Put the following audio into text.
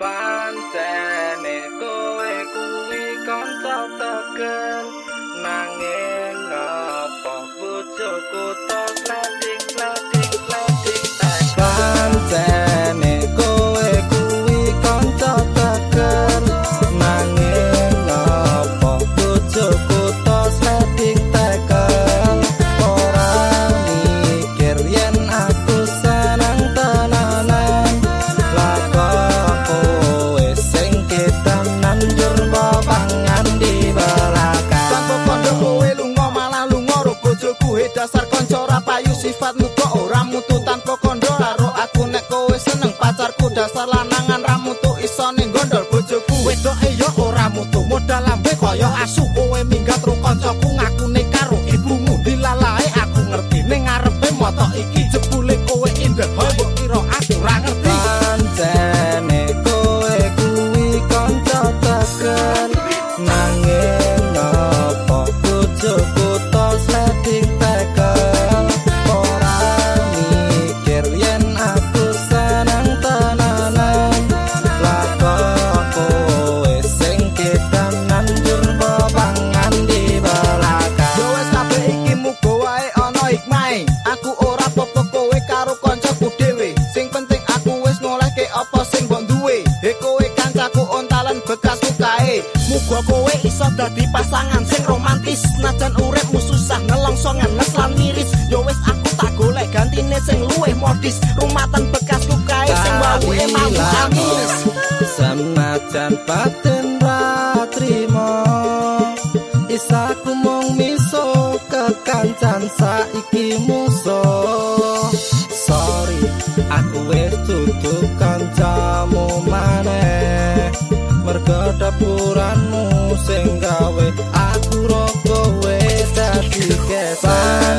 pancene kowe kuwi kanca tegen nanging apa bojoku sifatmu kok ora mutu tanpa kondo karo aku. Nek kowe seneng pacarku dasar lanangan ra mutu isone gondol bojoku. Wedoke yo ora mutu modal lambe kaya asu. Kowe minggat ro kancaku ngakune karo ibumu. Dilalae aku ngerti ning ngarepe moto iki. Jebule kowe indah mbok kira aku ra ngerti. Pancene kowe kuwi kanca tegen kancaku ontalan bekasku kae. Muga kowe iso dadi pasangan sing romantis. Najan uripmu susah nelongso ngenes lan miris. Yo wis aku tak golek gantine sing luwih modis. Rumatan bekasku kae sing wae mau amis. Senajan batin ratrimo Isaku mung miso kekancan saiki musuh Sorry, aku wis dudu kancamu dapuranmu sing gawe aku ro kowe dadi kesan